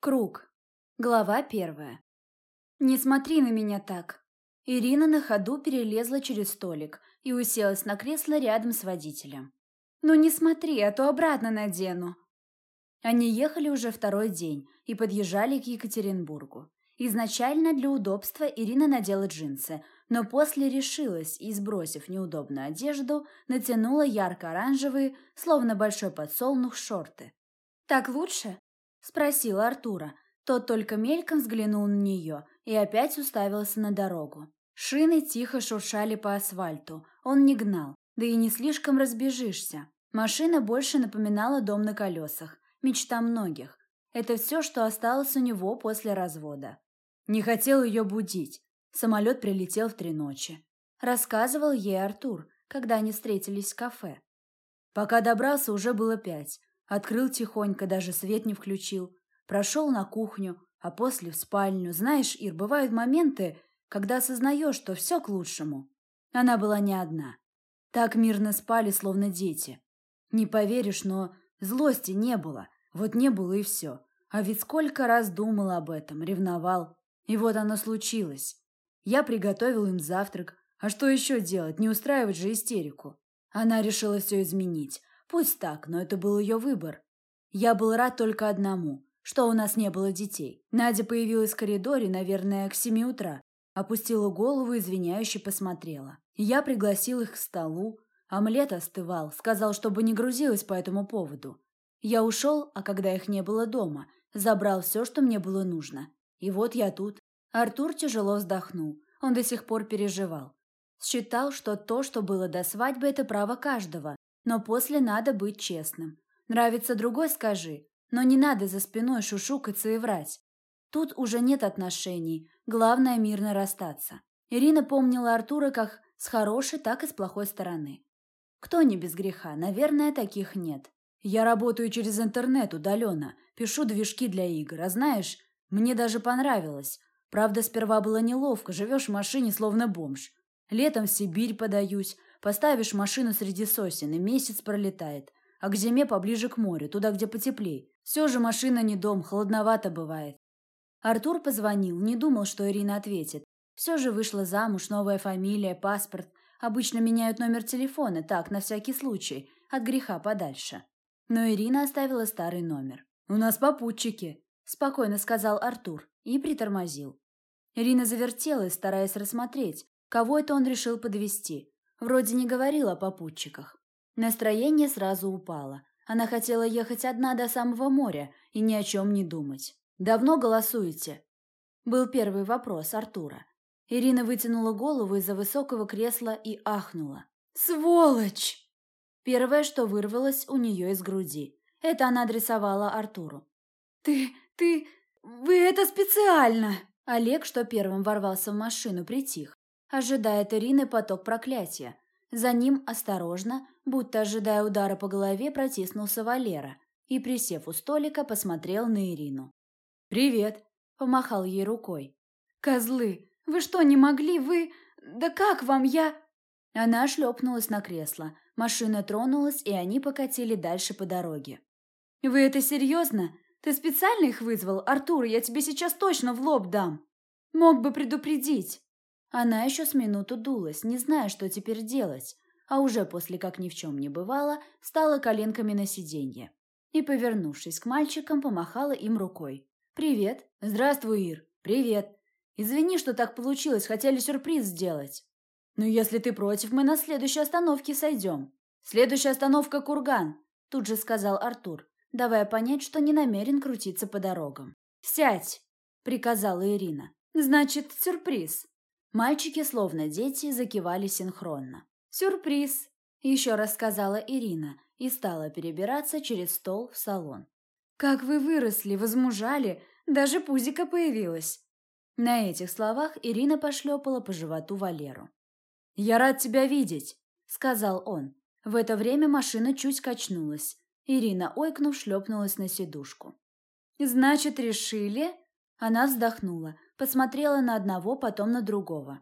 Круг. Глава первая. «Не смотри на меня так». Ирина на ходу перелезла через столик и уселась на кресло рядом с водителем. «Ну не смотри, а то обратно надену». Они ехали уже второй день и подъезжали к Екатеринбургу. Изначально для удобства Ирина надела джинсы, но после решилась и, сбросив неудобную одежду, натянула ярко-оранжевые, словно большой подсолнух, шорты. «Так лучше?» Спросила Артура. Тот только мельком взглянул на нее и опять уставился на дорогу. Шины тихо шуршали по асфальту. Он не гнал, да и не слишком разбежишься. Машина больше напоминала дом на колесах. Мечта многих. Это все, что осталось у него после развода. Не хотел ее будить. Самолет прилетел в три ночи. Рассказывал ей Артур, когда они встретились в кафе. Пока добрался, уже было пять. Открыл тихонько, даже свет не включил. Прошел на кухню, а после в спальню. Знаешь, Ир, бывают моменты, когда осознаешь, что все к лучшему. Она была не одна. Так мирно спали, словно дети. Не поверишь, но злости не было. Вот не было и все. А ведь сколько раз думал об этом, ревновал. И вот оно случилось. Я приготовил им завтрак. А что еще делать? Не устраивать же истерику. Она решила все изменить. Пусть так, но это был ее выбор. Я был рад только одному, что у нас не было детей. Надя появилась в коридоре, наверное, к семи утра. Опустила голову извиняюще посмотрела. Я пригласил их к столу. Омлет остывал, сказал, чтобы не грузилась по этому поводу. Я ушел, а когда их не было дома, забрал все, что мне было нужно. И вот я тут. Артур тяжело вздохнул. Он до сих пор переживал. Считал, что то, что было до свадьбы, это право каждого, но после надо быть честным. Нравится другой – скажи, но не надо за спиной шушукаться и врать. Тут уже нет отношений, главное мирно расстаться. Ирина помнила Артура как с хорошей, так и с плохой стороны. Кто не без греха, наверное, таких нет. Я работаю через интернет удаленно, пишу движки для игр, а знаешь, мне даже понравилось. Правда, сперва было неловко, живешь в машине словно бомж. Летом в Сибирь подаюсь, Поставишь машину среди сосен, и месяц пролетает. А к зиме поближе к морю, туда, где потеплей. Все же машина не дом, холодновато бывает. Артур позвонил, не думал, что Ирина ответит. Все же вышла замуж, новая фамилия, паспорт. Обычно меняют номер телефона, так, на всякий случай, от греха подальше. Но Ирина оставила старый номер. «У нас попутчики», – спокойно сказал Артур и притормозил. Ирина завертелась, стараясь рассмотреть, кого это он решил подвести. Вроде не говорил о попутчиках. Настроение сразу упало. Она хотела ехать одна до самого моря и ни о чем не думать. «Давно голосуете?» Был первый вопрос Артура. Ирина вытянула голову из-за высокого кресла и ахнула. «Сволочь!» Первое, что вырвалось у нее из груди. Это она адресовала Артуру. «Ты... ты... вы это специально!» Олег, что первым ворвался в машину, притих ожидает Ирины поток проклятия. За ним осторожно, будто ожидая удара по голове, протиснулся Валера и, присев у столика, посмотрел на Ирину. «Привет!» – помахал ей рукой. «Козлы! Вы что, не могли? Вы... Да как вам? Я...» Она шлепнулась на кресло. Машина тронулась, и они покатили дальше по дороге. «Вы это серьезно? Ты специально их вызвал? Артур, я тебе сейчас точно в лоб дам. Мог бы предупредить». Она еще с минуту дулась, не зная, что теперь делать, а уже после как ни в чем не бывало, стала коленками на сиденье. И, повернувшись к мальчикам, помахала им рукой. «Привет!» «Здравствуй, Ир!» «Привет!» «Извини, что так получилось, хотели сюрприз сделать». «Ну, если ты против, мы на следующей остановке сойдем». «Следующая остановка – Курган», – тут же сказал Артур, давая понять, что не намерен крутиться по дорогам. «Сядь!» – приказала Ирина. «Значит, сюрприз». Мальчики, словно дети, закивали синхронно. «Сюрприз!» – еще раз сказала Ирина и стала перебираться через стол в салон. «Как вы выросли, возмужали, даже пузика появилась!» На этих словах Ирина пошлепала по животу Валеру. «Я рад тебя видеть!» – сказал он. В это время машина чуть качнулась. Ирина, ойкнув, шлепнулась на сидушку. «Значит, решили?» Она вздохнула посмотрела на одного, потом на другого.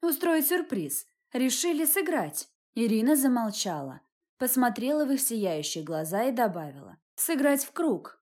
«Устроить сюрприз. Решили сыграть». Ирина замолчала, посмотрела в их сияющие глаза и добавила. «Сыграть в круг».